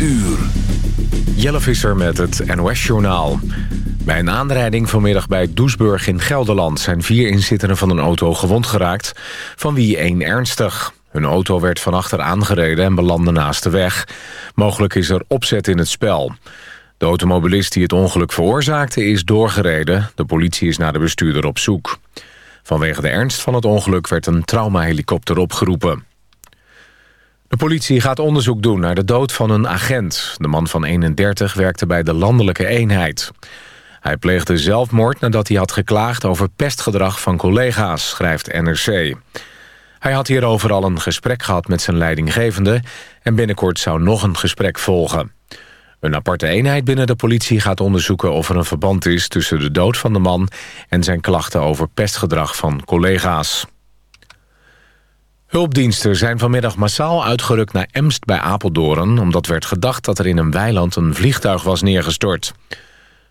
uur. Jelle Visser met het NOS-journaal. Bij een aanrijding vanmiddag bij Doesburg in Gelderland... zijn vier inzittenden van een auto gewond geraakt, van wie één ernstig. Hun auto werd van achter aangereden en belandde naast de weg. Mogelijk is er opzet in het spel. De automobilist die het ongeluk veroorzaakte is doorgereden. De politie is naar de bestuurder op zoek. Vanwege de ernst van het ongeluk werd een traumahelikopter opgeroepen. De politie gaat onderzoek doen naar de dood van een agent. De man van 31 werkte bij de landelijke eenheid. Hij pleegde zelfmoord nadat hij had geklaagd over pestgedrag van collega's, schrijft NRC. Hij had hierover al een gesprek gehad met zijn leidinggevende... en binnenkort zou nog een gesprek volgen. Een aparte eenheid binnen de politie gaat onderzoeken of er een verband is... tussen de dood van de man en zijn klachten over pestgedrag van collega's. Hulpdiensten zijn vanmiddag massaal uitgerukt naar Emst bij Apeldoorn... omdat werd gedacht dat er in een weiland een vliegtuig was neergestort.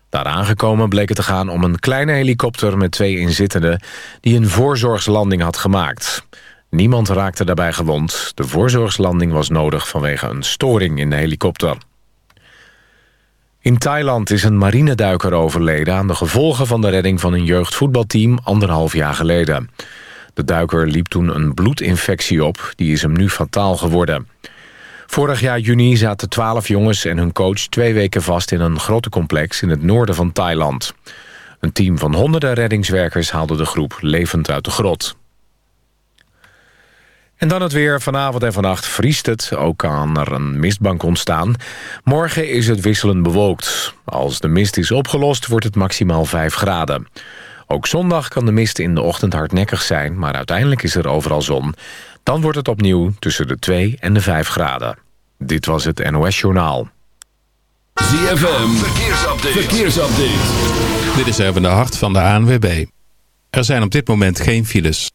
Daar aangekomen bleek het te gaan om een kleine helikopter met twee inzittenden... die een voorzorgslanding had gemaakt. Niemand raakte daarbij gewond. De voorzorgslanding was nodig vanwege een storing in de helikopter. In Thailand is een marineduiker overleden... aan de gevolgen van de redding van een jeugdvoetbalteam anderhalf jaar geleden. De duiker liep toen een bloedinfectie op. Die is hem nu fataal geworden. Vorig jaar juni zaten twaalf jongens en hun coach twee weken vast... in een grottencomplex in het noorden van Thailand. Een team van honderden reddingswerkers haalde de groep levend uit de grot. En dan het weer. Vanavond en vannacht vriest het. Ook kan er een mistbank ontstaan. Morgen is het wisselend bewolkt. Als de mist is opgelost wordt het maximaal 5 graden. Ook zondag kan de mist in de ochtend hardnekkig zijn... maar uiteindelijk is er overal zon. Dan wordt het opnieuw tussen de 2 en de 5 graden. Dit was het NOS Journaal. ZFM, verkeersupdate. verkeersupdate. Dit is even de hart van de ANWB. Er zijn op dit moment geen files.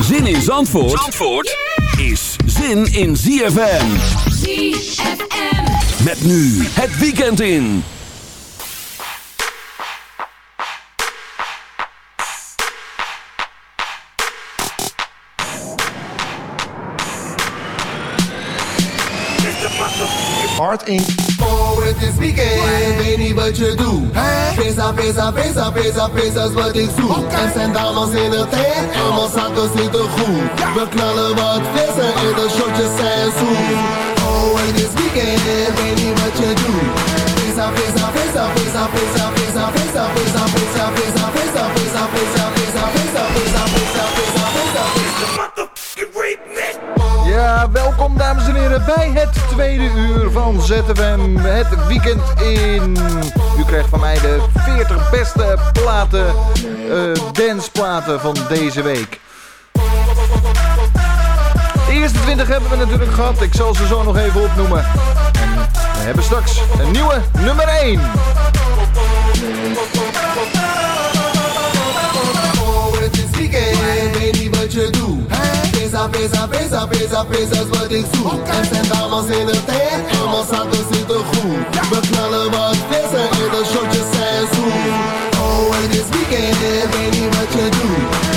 Zin in Zandvoort, Zandvoort is zin in ZFM. ZFM. Met nu het weekend in. In. Oh, het is weekend, weet niet wat je doet. Pesa, pesa, pesa, pesa, pesa is wat ik zoek. Okay. En zijn dames in het tent en mijn zakken zitten goed. We knallen wat vissen en de shotjes zijn zoet. Oh, weekend, Ja, welkom dames en heren bij het tweede uur van ZFM. Het weekend in. U krijgt van mij de 40 beste platen, uh, danceplaten van deze week. De eerste 20 hebben we natuurlijk gehad. Ik zal ze zo nog even opnoemen. En we hebben straks een nieuwe nummer 1. Oh, het is weekend, weet niet wat ik zoek. En zijn dames in het tent zitten goed. We knallen wat vissen en de shotjes zijn zoet. Oh, het is weekend, weet niet wat je doet.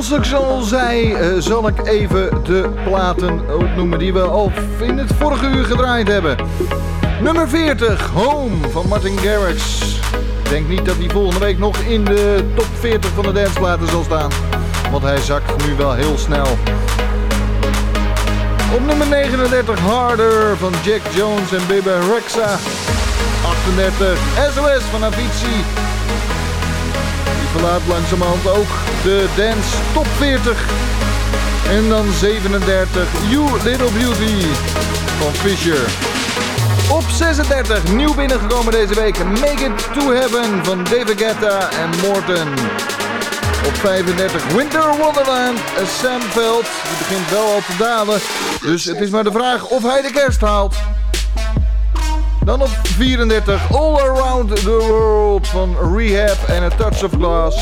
Zoals ik al zei, uh, zal ik even de platen opnoemen die we al in het vorige uur gedraaid hebben. Nummer 40, Home van Martin Garrix. Ik denk niet dat hij volgende week nog in de top 40 van de danceplaten zal staan. Want hij zakt nu wel heel snel. Op nummer 39, Harder van Jack Jones en Bebe Rexha. 38, SOS van Avicii verlaat langzamerhand ook de Dance Top 40. En dan 37, You Little Beauty van Fisher. Op 36, nieuw binnengekomen deze week, Make It To Heaven van David Guetta en Morton. Op 35, Winter Wonderland, Sam Veld. Die begint wel al te dalen, dus het is maar de vraag of hij de kerst haalt. Dan op 34 All Around the World van Rehab en A Touch of Glass.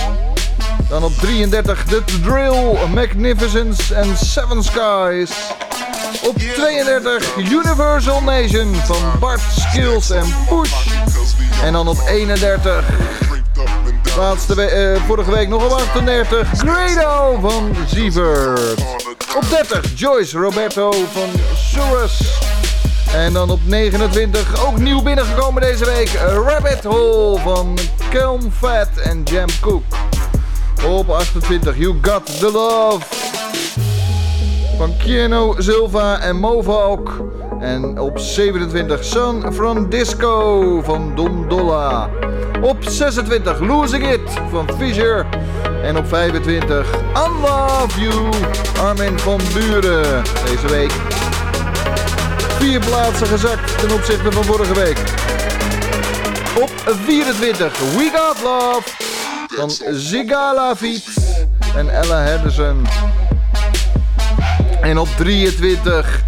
Dan op 33 The Drill, Magnificence en Seven Skies. Op 32 Universal Nation van Bart Skills en Push. En dan op 31 Laatste uh, vorige week nog op 38. Grado van Sievert. Op 30 Joyce Roberto van Surus. En dan op 29 ook nieuw binnengekomen deze week. Rabbit Hole van Kelm Fat en Jam Cook. Op 28 You Got The Love van Kieno Silva en Movalk. En op 27 San Francisco van Dom Dolla. Op 26 Losing It van Fisher. En op 25 I Love You Armin van Buren. Deze week vier plaatsen gezakt ten opzichte van vorige week. Op 24 We Got Love van Zigala Fiet en Ella Henderson. En op 23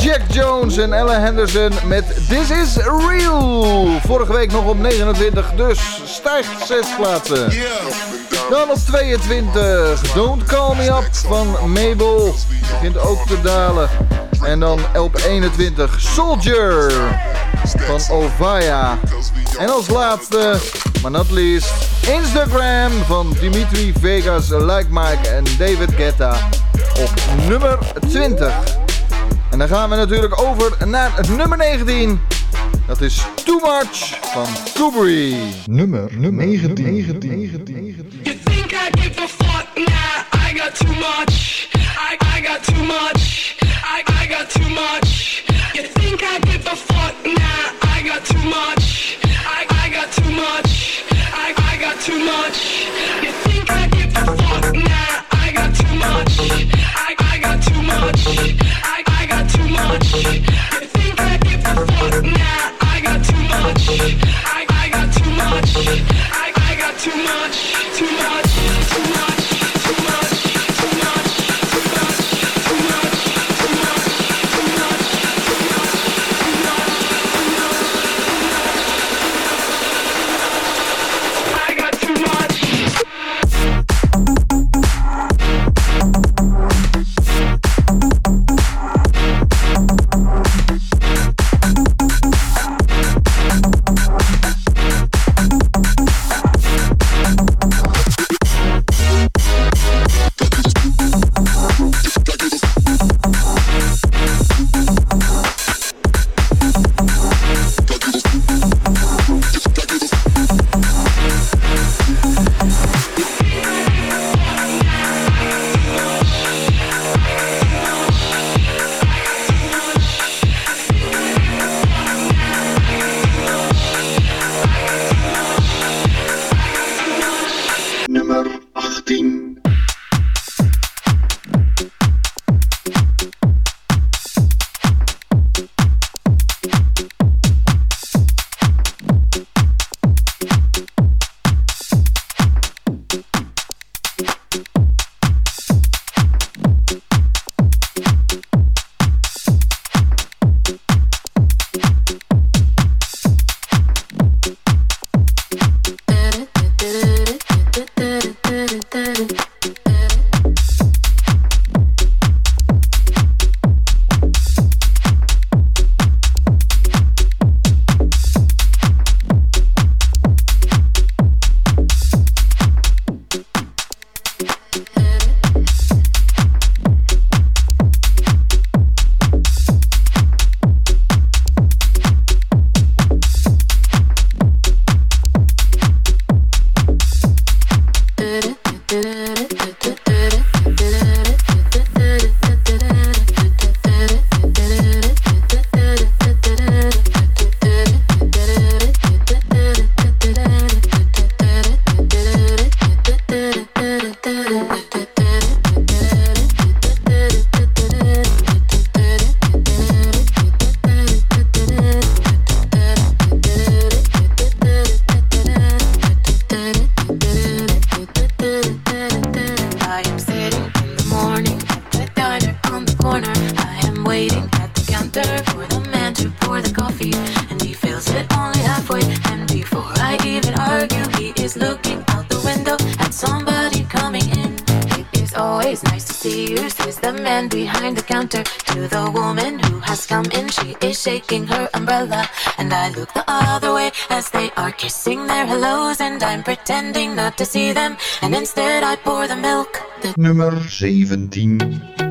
Jack Jones en Ella Henderson met This Is Real. Vorige week nog op 29, dus stijgt 6 plaatsen. Dan op 22 Don't Call Me Up van Mabel. Begint ook te dalen. En dan op 21 Soldier van Ovaya. En als laatste, maar not least, Instagram van Dimitri Vegas, Like Mike en David Guetta op nummer 20. En dan gaan we natuurlijk over naar nummer 19. Dat is Too Much van Kubrick. Nummer, nummer 19. 19, 19, 19. You think I give a fuck? Nah, I got too much. I, I got too much. I, I got too much. You think I give a fuck? Nah, I got too much. I, I got too much. I, I got too much. You think I give a fuck? Nah, I got too much. I, I got too much. I, I got too much. You think I give a fuck? I, I got too much. I, I got too much. Too much. pretending not to see them. And instead I pour the milk. Nummer 17.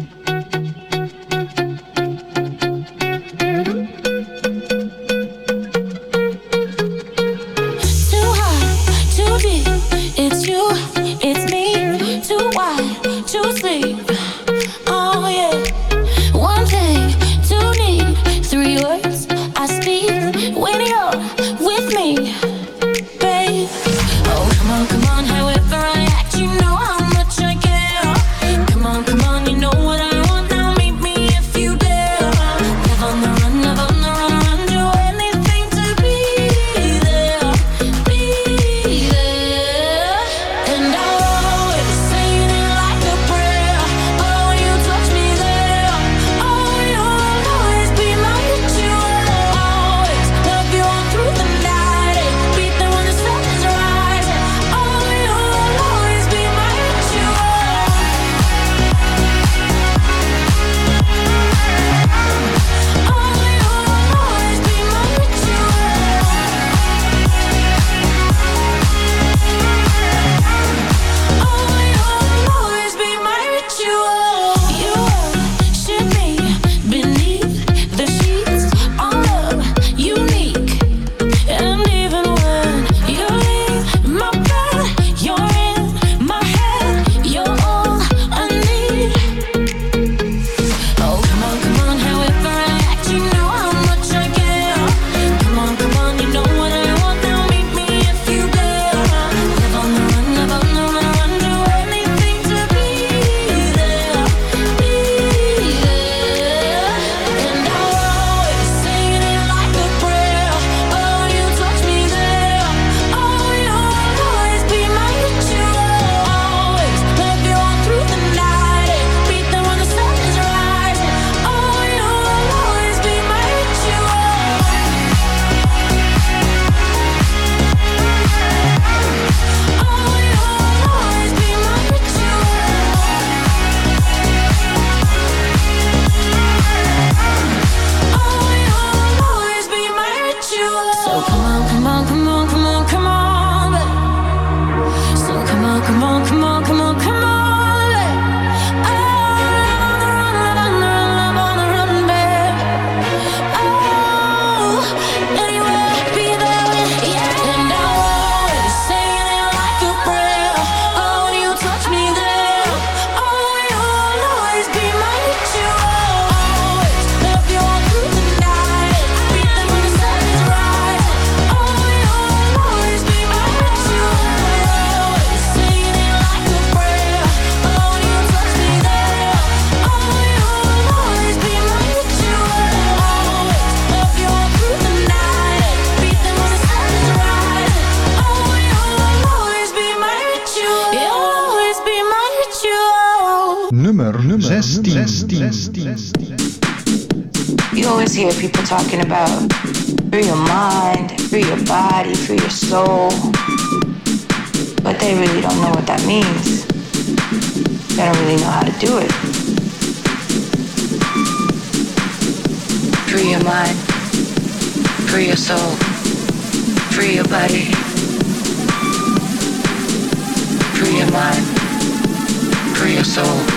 hear people talking about free your mind, free your body, free your soul. But they really don't know what that means. They don't really know how to do it. Free your mind, free your soul, free your body. Free your mind, free your soul.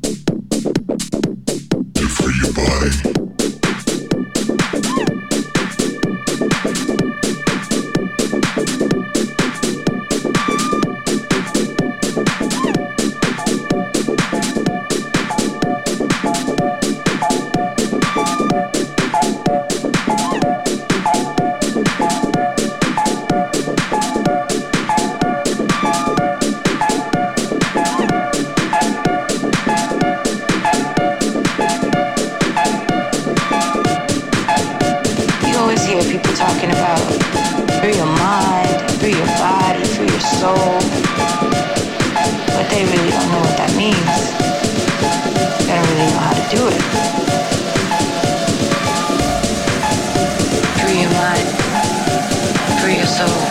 Free your soul,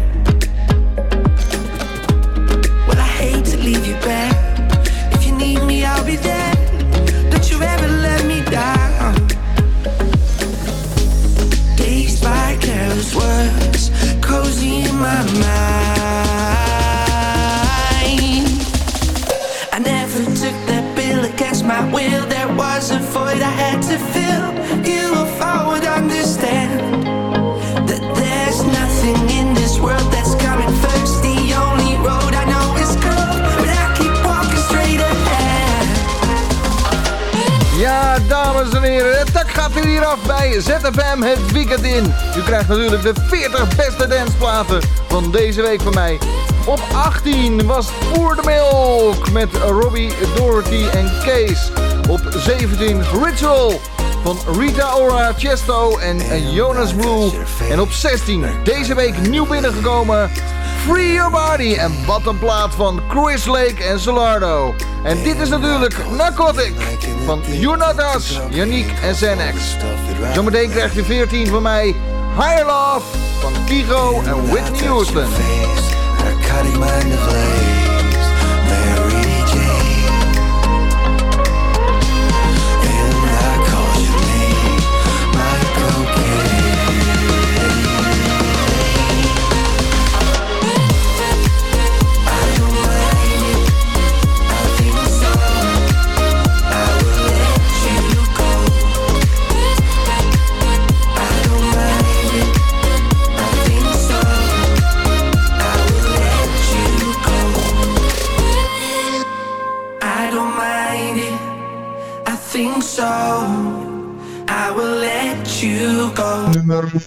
My will. There was a void I had to fill. You, if I would understand that there's nothing in this world that's coming first. The only road I know is gold, but I keep walking straight ahead. Ja, dames en heren, het tak gaat er hier af bij ZFM het weekend in. U krijgt natuurlijk de 40 beste danceplaten van deze week van mij. Op 18 was Voor de Milk met Robbie, Dorothy en Kees. Op 17 Ritual van Rita Ora, Chesto en Jonas Blue. En op 16 deze week nieuw binnengekomen Free Your Body. En wat een plaat van Chris Lake en Solardo. En dit is natuurlijk Narcotic van Jonatas, Yannick en Xanax. Zometeen krijg je 14 van mij Higher Love van Kigo en Whitney Houston. Mind of lace,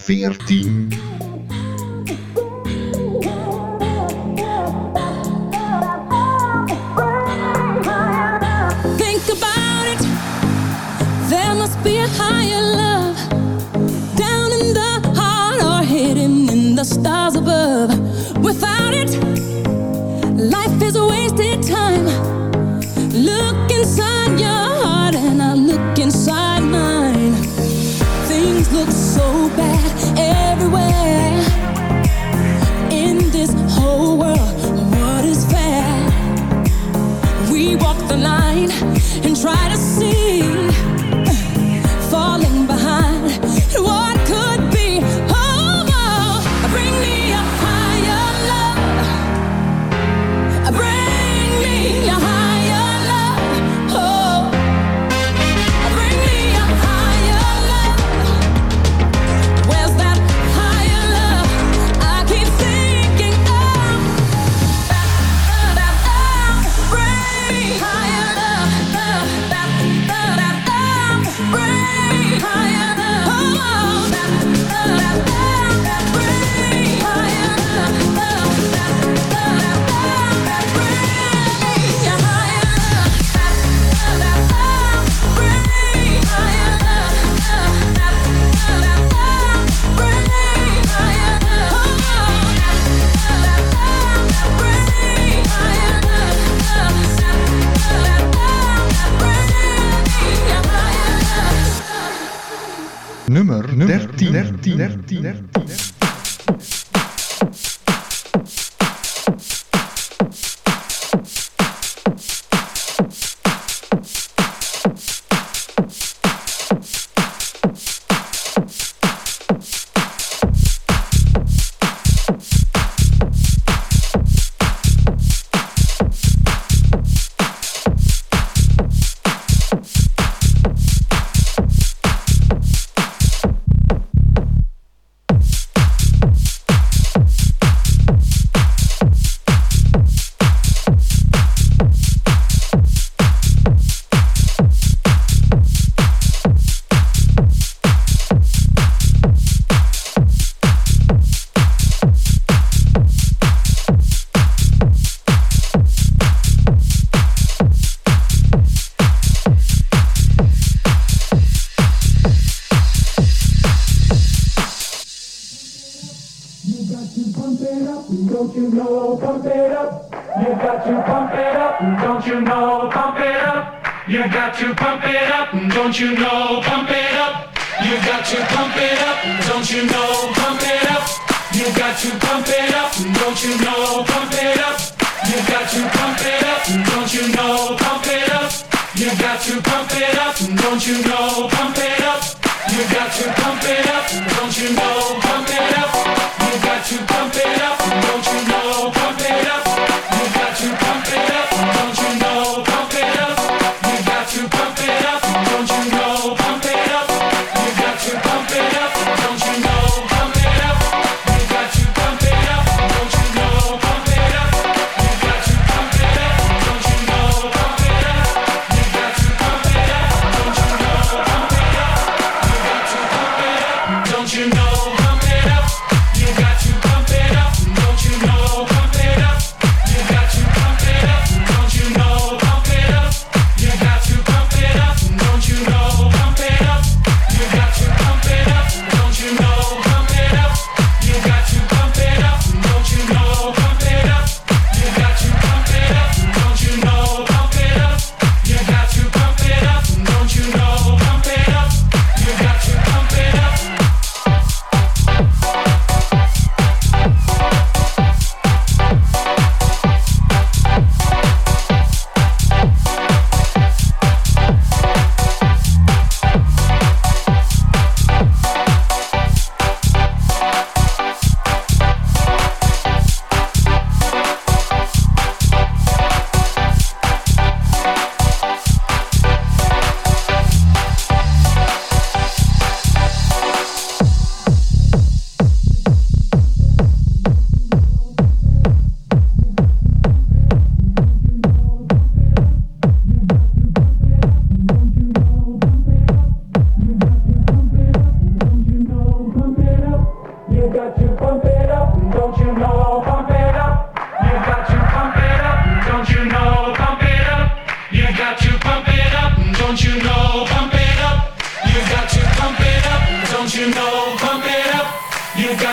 13.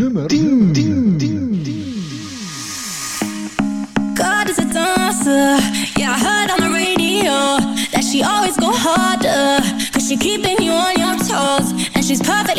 nummer. 10, God is a dancer. Yeah, I heard on the radio that she always go harder. Cause she keeping you on your toes. And she's perfect.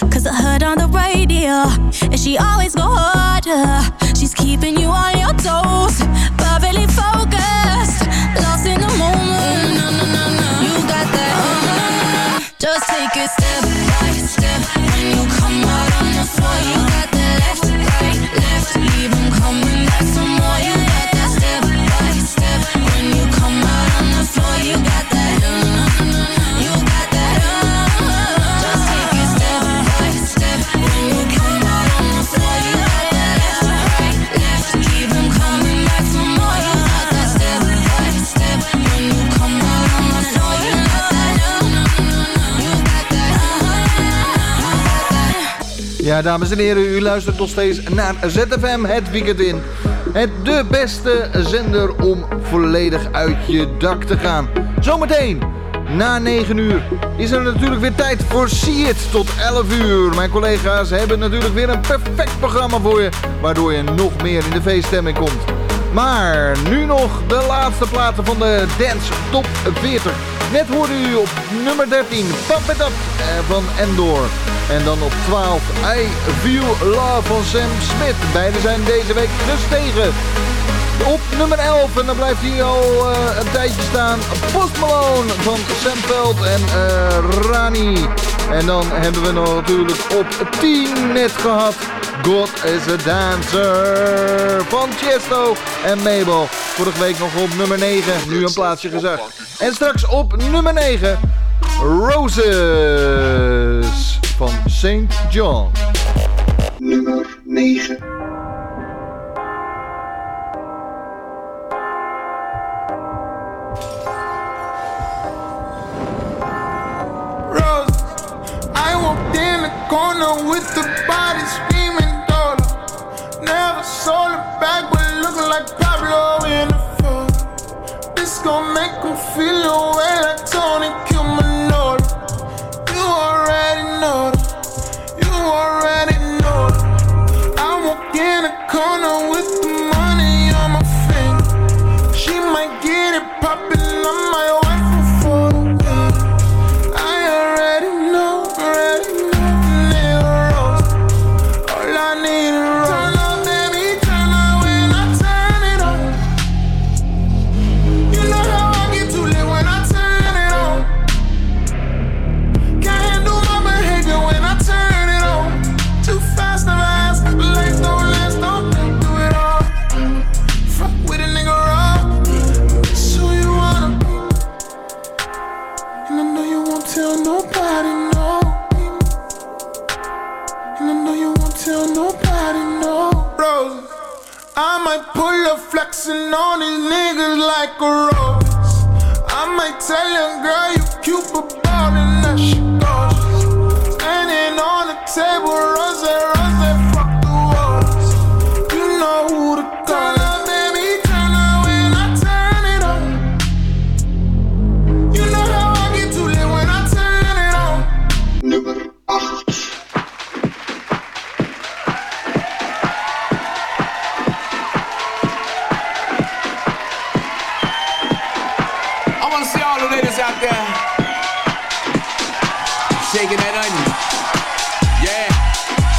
Cause I heard on the radio, and she always go harder. She's keeping you on your toes, perfectly focused, lost in the moment. No, no, no, no. You got that. Oh, no, no, no. Just take a step Ja, dames en heren, u luistert nog steeds naar ZFM het weekend in. Het de beste zender om volledig uit je dak te gaan. Zometeen, na 9 uur, is er natuurlijk weer tijd voor See It tot 11 uur. Mijn collega's hebben natuurlijk weer een perfect programma voor je, waardoor je nog meer in de feeststemming komt. Maar nu nog de laatste platen van de Dance Top 40. Net hoorde u op nummer 13, Pump It Up eh, van Endor. En dan op 12 I View Love van Sam Smith. Beide zijn deze week dus tegen. Op nummer 11, en dan blijft hij al eh, een tijdje staan, Post Malone van Sam Veld en eh, Rani. En dan hebben we nog natuurlijk op 10 net gehad God is a Dancer van Chesto en Mabel. Vorige week nog op nummer 9, nu een plaatsje gezakt. En straks op nummer 9, Roses. van St. John. Nummer 9. with the body screaming dollar. Never sold it back, but looking like Pablo in the phone. This gon' make him feel away.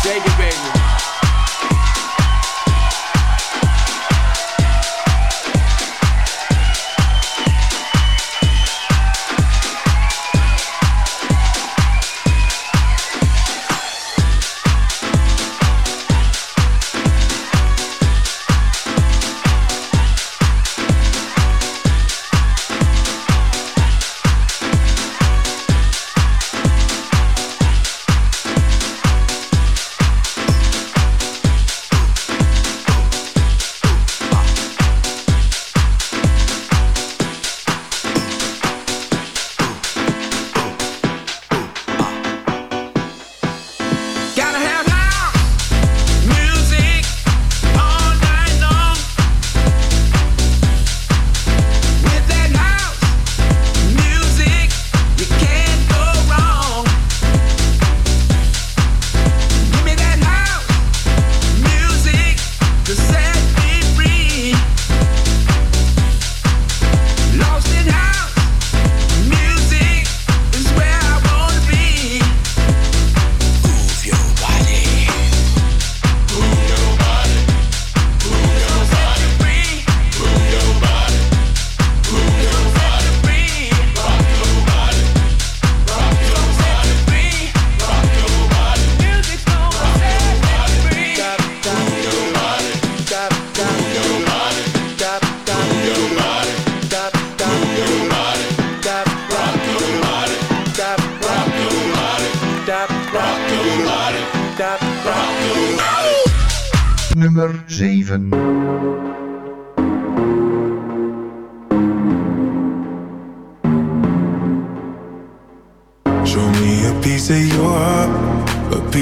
Shake it, baby.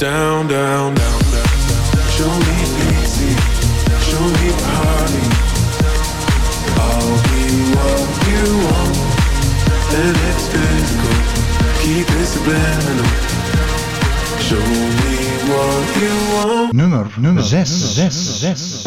down, down, down, down. Show me easy, show me party. I'll be what you want, and it's physical. Keep. Show me what you want. Nummer, nummer 6, 6, 6.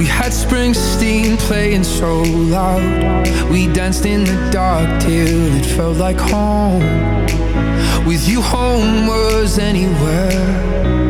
We had Springsteen playing so loud. We danced in the dark till it felt like home. With you home was anywhere.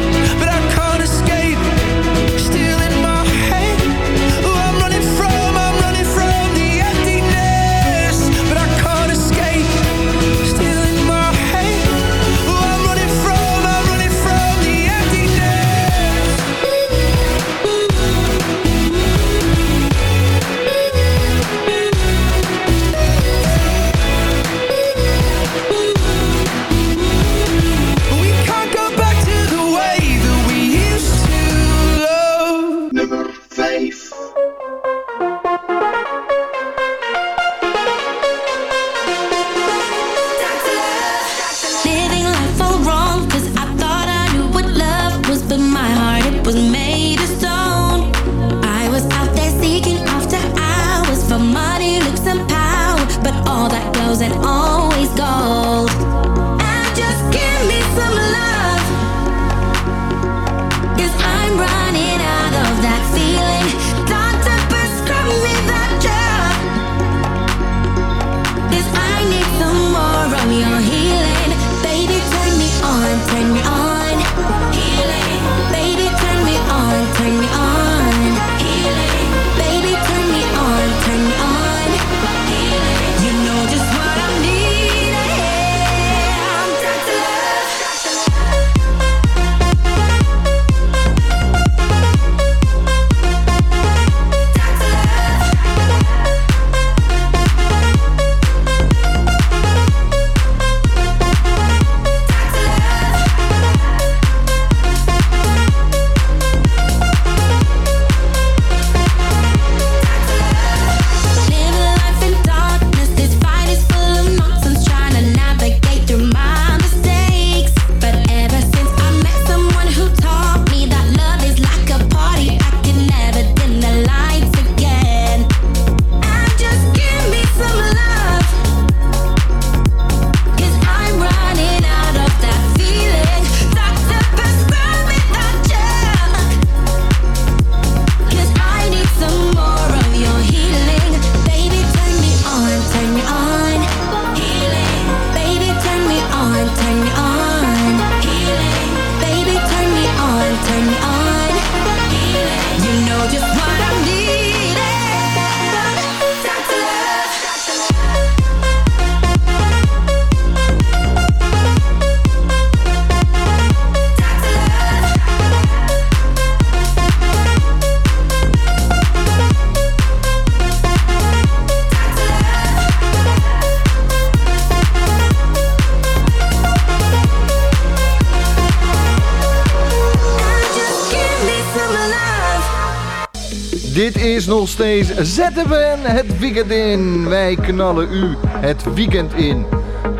steeds. Zetten we het weekend in. Wij knallen u het weekend in.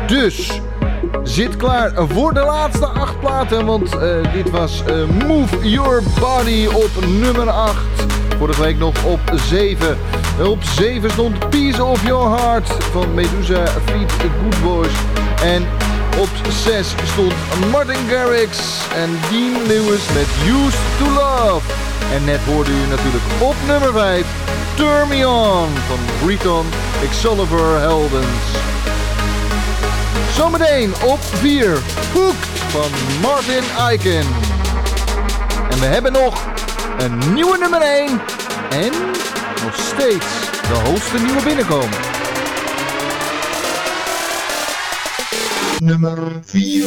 Dus zit klaar voor de laatste acht platen. Want eh, dit was eh, Move Your Body op nummer 8. Vorige week nog op 7. Op 7 stond Peace of Your Heart van Medusa Feet Good Boys. En op 6 stond Martin Garrix en Dean Lewis met Used to Love. En net hoorde u natuurlijk op nummer 5 Turn Me On van Recon Excalibur Heldens. Zometeen op 4 Hooked van Martin Eiken. En we hebben nog een nieuwe nummer 1 en nog steeds de hoogste nieuwe binnenkomen. Nummer 4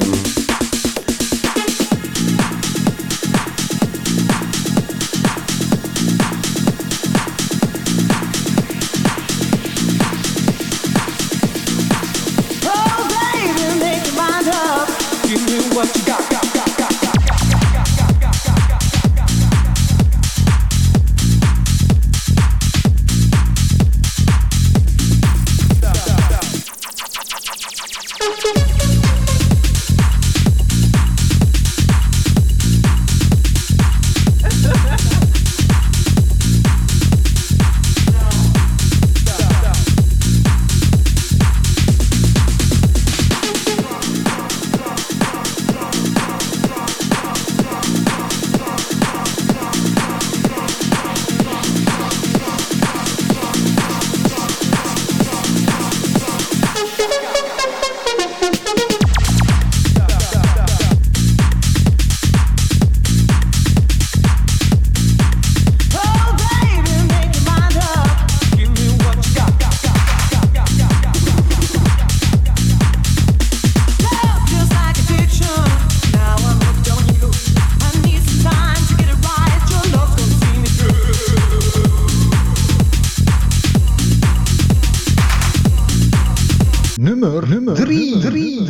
nummer, nummer drie. drie.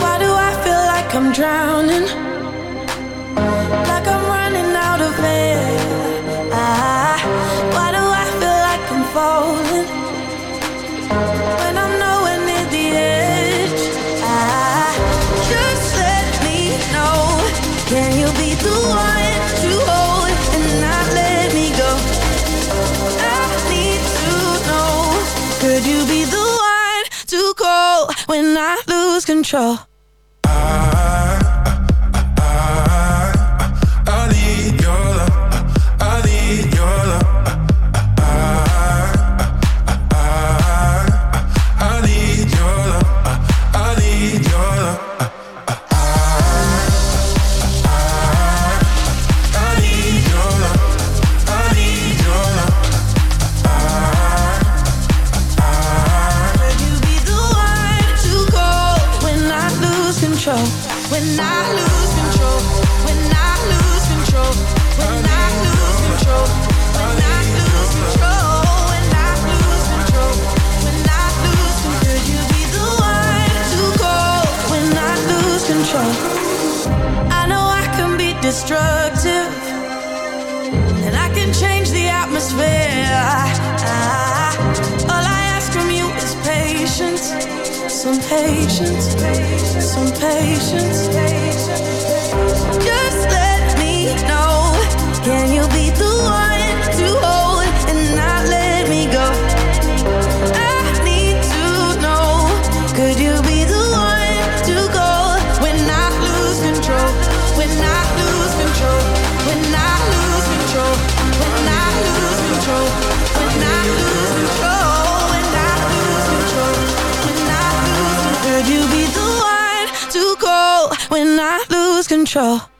Why do I feel like I'm drowning? control. some patience. control.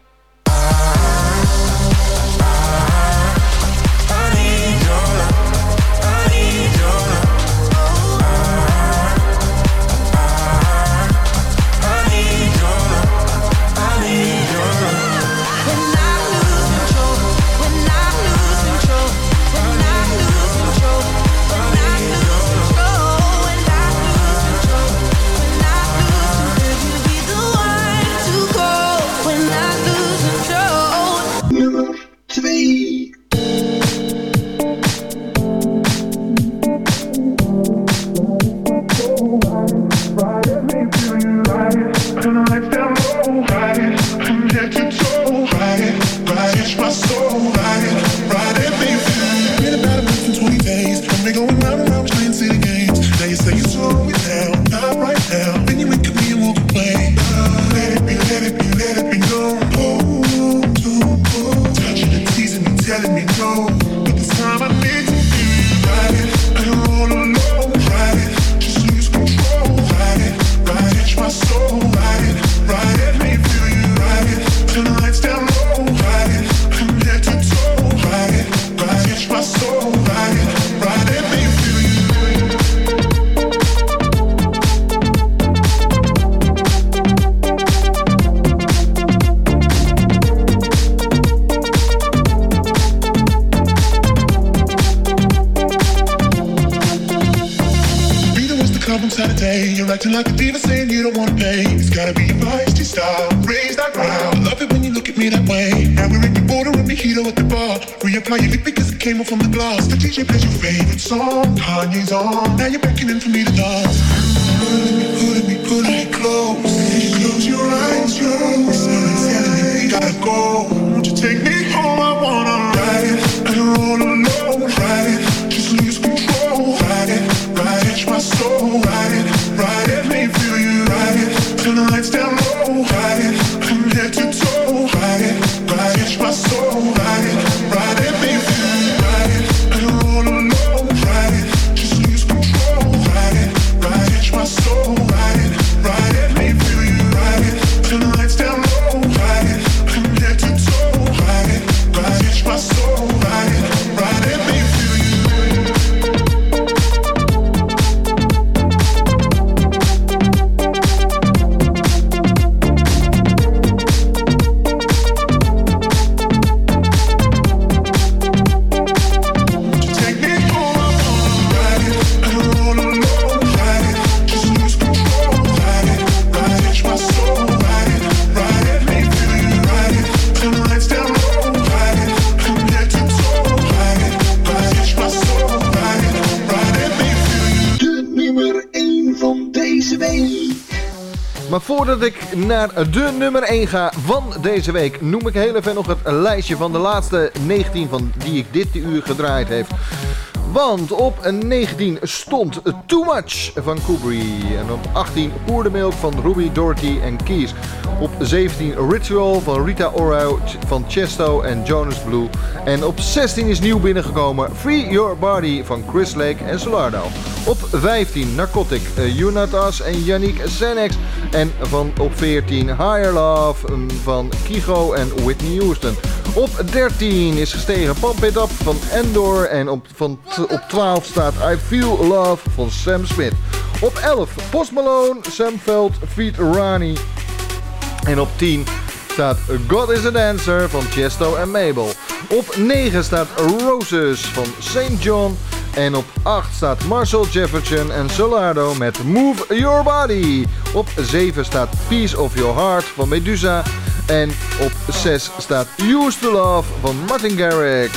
On You're acting like a diva saying you don't wanna pay. It's gotta be your feisty style. Raise that. I love it when you look at me that way. Now we're in your border and mojito at the bar. Reapply your lip because it came off from the glass. The DJ plays your favorite song. Kanye's on. Now you're beckoning for me to dance. Pulling me, pulling me, pulling me close. Close your eyes, your eyes. We gotta go. Won't you take me home? I wanna ride it. I don't alone. Ride it. Just lose control. Ride it, ride it, my soul. Turn the voordat ik naar de nummer 1 ga van deze week, noem ik heel even nog het lijstje van de laatste 19 van die ik dit uur gedraaid heb. Want op een 19 stond Too Much van Kubri. En op 18 Poerdemilk van Ruby, Doherty en Keys. Op 17 Ritual van Rita Ora van Chesto en Jonas Blue. En op 16 is nieuw binnengekomen Free Your Body van Chris Lake en Solardo. Op 15 Narcotic, eh, Unatas en Yannick Senex. En van op 14 Higher Love mm, van Kigo en Whitney Houston. Op 13 is gestegen Pump It Up van Endor. En op, van op 12 staat I Feel Love van Sam Smith. Op 11 Post Malone, Sam Veld, Feet Rani. En op 10 staat God is a Dancer van Chesto en Mabel. Op 9 staat Roses van St. John. En op 8 staat Marcel Jefferson en Solardo met Move Your Body. Op 7 staat Peace of Your Heart van Medusa. En op 6 staat Used to Love van Martin Garrix.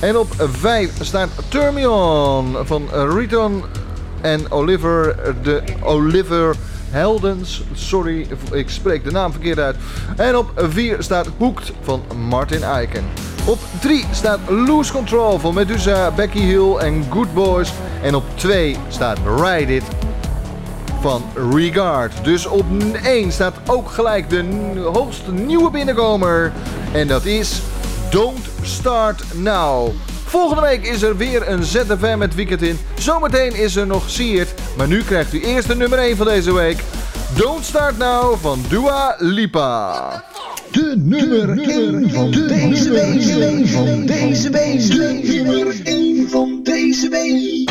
En op 5 staat Turn Me On van Riton en Oliver de Oliver Heldens. Sorry, ik spreek de naam verkeerd uit. En op 4 staat Hooked van Martin Eiken. Op 3 staat Lose Control van Medusa, Becky Hill en Good Boys. En op 2 staat Ride It van Regard. Dus op 1 staat ook gelijk de hoogste nieuwe binnenkomer. En dat is Don't Start Now. Volgende week is er weer een ZFM met weekend in. Zometeen is er nog Siert. Maar nu krijgt u eerst de nummer 1 van deze week. Don't Start Now van Dua Lipa. De nummer 1 van deze week. Van deze week. De nummer 1 van deze week.